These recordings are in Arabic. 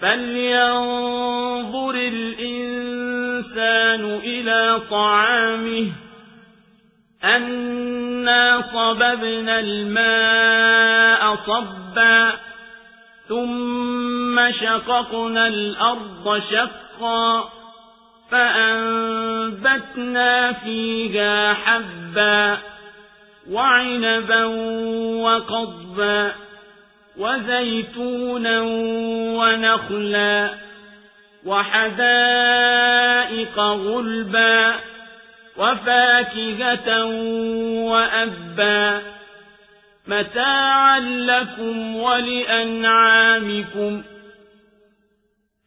فلينظر الإنسان إلى طعامه أنا صببنا الماء صبا ثم شققنا الأرض شقا فأنبتنا فيها حبا وعنبا وقضبا وزيتونا ونخلا وحدائق غلبا وفاكهة وأبا متاعا لكم ولأنعامكم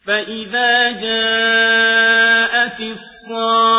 فإذا جاءت الصاخة